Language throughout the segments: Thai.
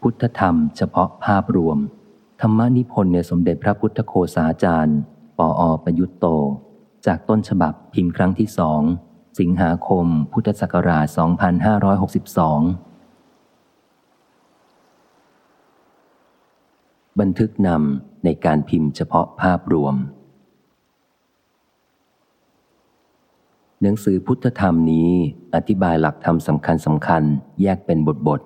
พุทธธรรมเฉพาะภาพรวม ธรรมนิพนธ์ในสมเด็จพระพุทธโคสาจารย์ ปออประยุตโต จากต้นฉบับพิมพ์ครั้งที่สอง สิงหาคม พุทธศักราช 2562 บันทึกนำในการพิมพ์เฉพาะภาพรวม หนังสือพุทธธรรมนี้อธิบายหลักธรรมสำคัญสำคัญแยกเป็นบทบท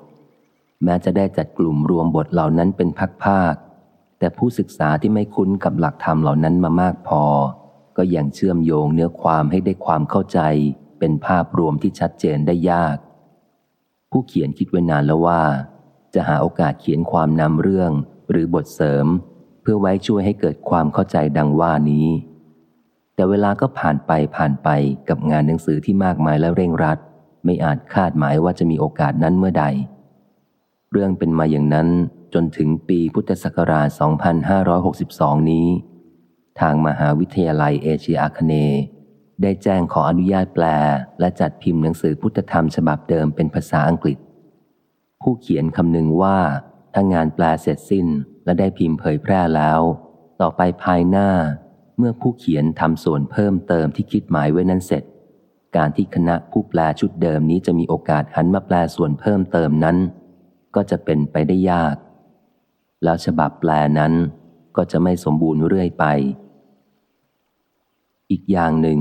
แม้จะได้จัดกลุ่มรวมบทเหล่านั้นเป็นภาคๆแต่ผู้ศึกษาที่ไม่คุ้นกับหลักธรรมเหล่านั้นมามากพอ ก็ยังเชื่อมโยงเนื้อความให้ได้ความเข้าใจ เป็นภาพรวมที่ชัดเจนได้ยาก ผู้เขียนคิดไว้นานแล้วว่า จะหาโอกาสเขียนความนำเรื่องหรือบทเสริม เพื่อไว้ช่วยให้เกิดความเข้าใจดังว่านี้ แต่เวลาก็ผ่านไปผ่านไปกับงานหนังสือที่มากมายและเร่งรัด ไม่อาจคาดหมายว่าจะมีโอกาสนั้นเมื่อใด เรื่องเป็นมาอย่างนั้นจนถึงปีพุทธศักราช 2562 นี้ ทางมหาวิทยาลัยเอเชียอาคเน ได้แจ้งขออนุญาตแปล และจัดพิมพ์หนังสือพุทธธรรมฉบับเดิมเป็นภาษาอังกฤษ ผู้เขียนคำนึงว่า ถ้างานแปลเสร็จสิ้นและได้พิมพ์เผยแพร่แล้ว ต่อไปภายหน้า เมื่อผู้เขียนทำส่วนเพิ่มเติมที่คิดหมายไว้นั้นเสร็จ การที่คณะผู้แปลชุดเดิมนี้จะมีโอกาสหันมาแปลส่วนเพิ่มเติมนั้น ก็จะเป็นไปได้ยาก แล้วฉบับแปลนั้นก็จะไม่สมบูรณ์เรื่อยไป อีกอย่างหนึ่ง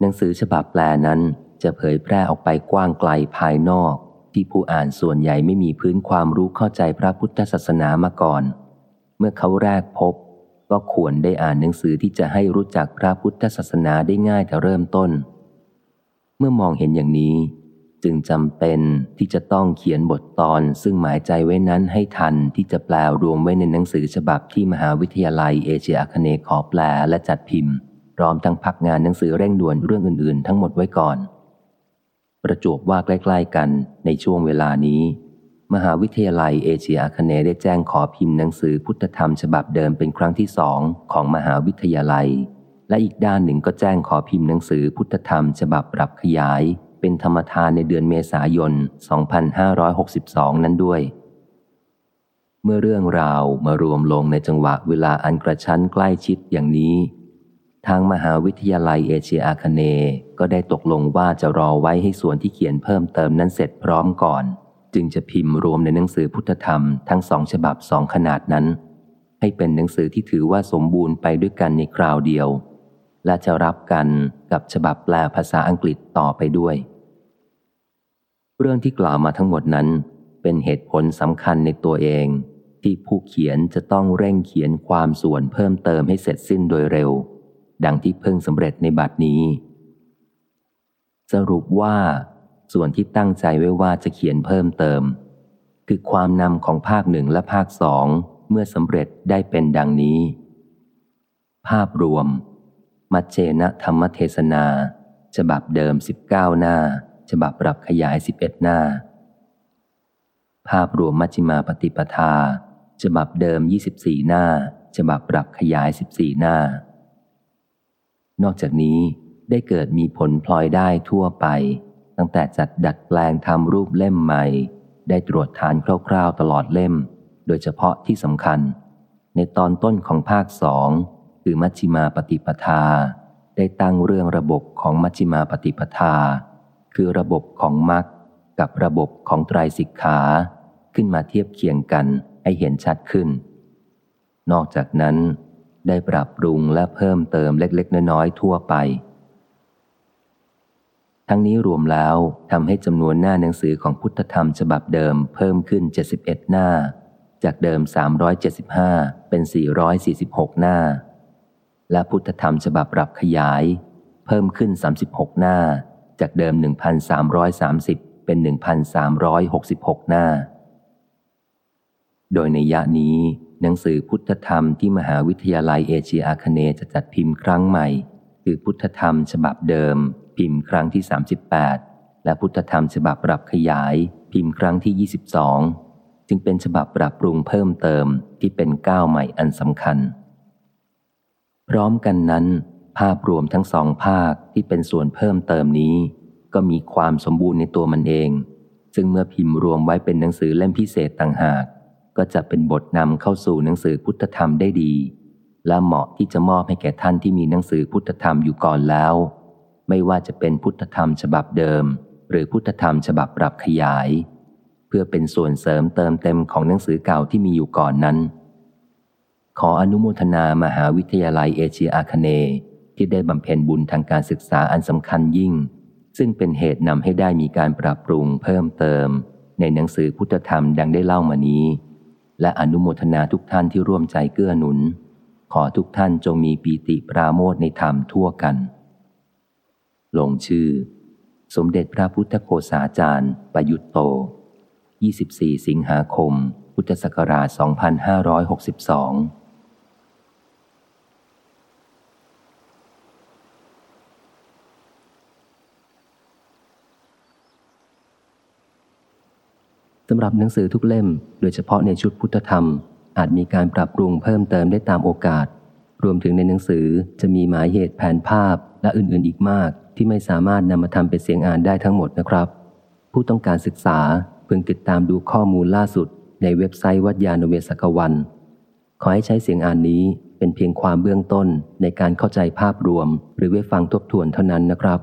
หนังสือฉบับแปลนั้นจะเผยแพร่ออกไปกว้างไกลภายนอก ที่ผู้อ่านส่วนใหญ่ไม่มีพื้นความรู้เข้าใจพระพุทธศาสนามาก่อน เมื่อเขาแรกพบ ก็ควรได้อ่านหนังสือที่จะให้รู้จักพระพุทธศาสนาได้ง่ายแต่เริ่มต้น เมื่อมองเห็นอย่างนี้ จึงจำเป็นที่จะต้องเขียนบทตอนซึ่งหมายใจไว้นั้นให้ทันที่จะแปลรวมไว้ในหนังสือฉบับที่มหาวิทยาลัยเอเชียอาคเนย์ขอแปลและจัดพิมพ์ พร้อมทั้งพักงานหนังสือเร่งด่วนเรื่องอื่นๆ ทั้งหมดไว้ก่อน ประจวบว่าใกล้ ๆ กันในช่วงเวลานี้ มหาวิทยาลัยเอเชียอาคเนย์ได้แจ้งขอพิมพ์หนังสือพุทธธรรมฉบับเดิมเป็นครั้งที่สองของมหาวิทยาลัย และอีกด้านหนึ่งก็แจ้งขอพิมพ์หนังสือพุทธธรรมฉบับปรับขยาย เป็นธรรมทานในเดือนเมษายน 2562 นั้นด้วย เมื่อเรื่องราวมารวมลงในจังหวะเวลาอันกระชั้นใกล้ชิดอย่างนี้ ทางมหาวิทยาลัยเอเชียอาคเนก็ได้ตกลงว่าจะรอไว้ให้ส่วนที่เขียนเพิ่มเติมนั้นเสร็จพร้อมก่อน จึงจะพิมพ์รวมในหนังสือพุทธธรรมทั้งสองฉบับสองขนาดนั้น ให้เป็นหนังสือที่ถือว่าสมบูรณ์ไปด้วยกันในคราวเดียวและจะรับกันกับฉบับแปลภาษาอังกฤษต่อไปด้วย เรื่องที่กล่าวมาทั้งหมดนั้น เป็นเหตุผลสำคัญในตัวเอง ที่ผู้เขียนจะต้องเร่งเขียนความส่วนเพิ่มเติมให้เสร็จสิ้นโดยเร็ว ดังที่เพิ่งสำเร็จในบัดนี้ สรุปว่า ส่วนที่ตั้งใจไว้ว่าจะเขียนเพิ่มเติม คือความนำของภาคหนึ่งและภาคสองเมื่อสำเร็จได้เป็นดังนี้ ภาพรวม มัจเจนะธรรมเทศนา ฉบับเดิมสิบเก้าหน้า ฉบับปรับขยาย 11 หน้า ภาพรวมมัชฌิมาปฏิปทา ฉบับเดิม 24 หน้า ฉบับปรับขยาย 14 หน้า นอกจากนี้ได้เกิดมีผลพลอยได้ทั่วไป ตั้งแต่จัดดัดแปลงทำรูปเล่มใหม่ ได้ตรวจทานคร่าวๆตลอดเล่ม โดยเฉพาะที่สำคัญ ในตอนต้นของภาคสองคือมัชฌิมาปฏิปทา ได้ตั้งเรื่องระบบของมัชฌิมาปฏิปทา คือระบบของมรรคกับระบบของไตรสิกขาขึ้นมาเทียบเคียงกันให้เห็นชัดขึ้น นอกจากนั้น ได้ปรับปรุงและเพิ่มเติมเล็กๆ น้อยๆทั่วไป ทั้งนี้รวมแล้วทำให้จำนวนหน้าหนังสือของพุทธธรรมฉบับเดิมเพิ่มขึ้น 71 หน้า จากเดิม 375 เป็น 446 หน้า และพุทธธรรมฉบับปรับขยาย เพิ่มขึ้น 36 หน้า จากเดิม 1,330 เป็น 1,366 หน้า โดยในยะนี้หนังสือพุทธธรรมที่มหาวิทยาลัยเอเชียอาคเนจะจัดพิมพ์ครั้งใหม่ คือพุทธธรรมฉบับเดิม พิมพ์ครั้งที่ 38 และพุทธธรรมฉบับปรับขยาย พิมพ์ครั้งที่ 22 จึงเป็นฉบับปรับปรุงเพิ่มเติมที่เป็นก้าวใหม่อันสำคัญ พร้อมกันนั้น ภาพรวมทั้งสองภาคที่เป็นส่วนเพิ่มเติมนี้ ก็มีความสมบูรณ์ในตัวมันเอง ซึ่งเมื่อพิมพ์รวมไว้เป็นหนังสือเล่มพิเศษต่างหาก ก็จะเป็นบทนำเข้าสู่หนังสือพุทธธรรมได้ดี และเหมาะที่จะมอบให้แก่ท่านที่มีหนังสือพุทธธรรมอยู่ก่อนแล้ว ไม่ว่าจะเป็นพุทธธรรมฉบับเดิม หรือพุทธธรรมฉบับปรับขยาย เพื่อเป็นส่วนเสริมเติมเต็มของหนังสือเก่าที่มีอยู่ก่อนนั้น ขออนุโมทนามหาวิทยาลัยเอเชียอาคเนย์ ที่ได้บำเพ็ญบุญทางการศึกษาอันสำคัญยิ่ง ซึ่งเป็นเหตุนำให้ได้มีการปรับปรุงเพิ่มเติม ในหนังสือพุทธธรรมดังได้เล่ามานี้ และอนุโมทนาทุกท่านที่ร่วมใจเกื้อหนุน ขอทุกท่านจงมีปีติปราโมทในธรรมทั่วกัน ลงชื่อ สมเด็จพระพุทธโฆษาจารย์ ประยุตโต 24 สิงหาคม พุทธศักราช 2562 สำหรับหนังสือทุกเล่ม โดยเฉพาะในชุดพุทธธรรม อาจมีการปรับปรุงเพิ่มเติมได้ตามโอกาส รวมถึงในหนังสือจะมีหมายเหตุแผนภาพและอื่นๆ อีกมาก ที่ไม่สามารถนำมาทำเป็นเสียงอ่านได้ทั้งหมดนะครับ ผู้ต้องการศึกษาเพึงติดตามดูข้อมูลล่าสุด ในเว็บไซต์วัดยาณเวศกวัน ขอให้ใช้เสียงอ่านนี้เป็นเพียงความเบื้องต้นในการเข้าใจภาพรวม หรือไว้ฟังทบทวนเท่านั้นนะครับ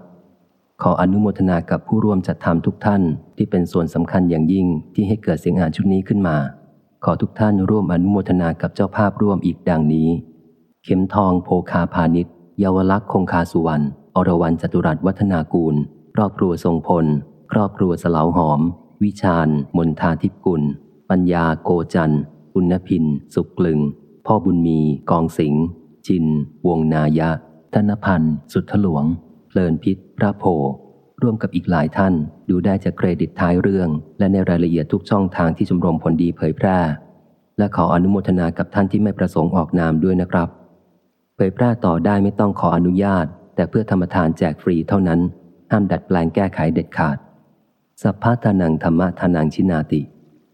ขออนุโมทนากับผู้ร่วมจัดทำทุกท่านที่เป็นส่วนสำคัญอย่างยิ่งที่ให้เกิดเสียงอ่านชุดนี้ขึ้นมา ขอทุกท่านร่วมอนุโมทนากับเจ้าภาพร่วมอีกดังนี้ เข็มทองโพคาพาณิชย์เยาวลักษ์คงคาสุวรรณอรวรรณจตุรัสวัฒนากูล ครอบครัวทรงพล ครอบครัวสลาวหอม วิชาญมนทาทิพกุล ปัญญาโกจันปุณพิน สุกลึง พ่อบุญมี กองสิงห์จิน วงนายะ ธนพันธ์ สุทธหลวง เพลินพิษ พระโพ ร่วมกับอีกหลายท่านดูได้จากเครดิตท้ายเรื่อง และในรายละเอียดทุกช่องทางที่ชมรมผลดีเผยแพร่ และขออนุโมทนากับท่านที่ไม่ประสงค์ออกนามด้วยนะครับ เผยแพร่ต่อได้ไม่ต้องขออนุญาต แต่เพื่อธรรมทานแจกฟรีเท่านั้น ห้ามดัดแปลงแก้ไขเด็ดขาด สัพพะทานังธรรมะทานังชินาติ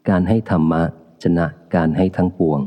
การให้ธรรมะชนะการให้ทั้งปวง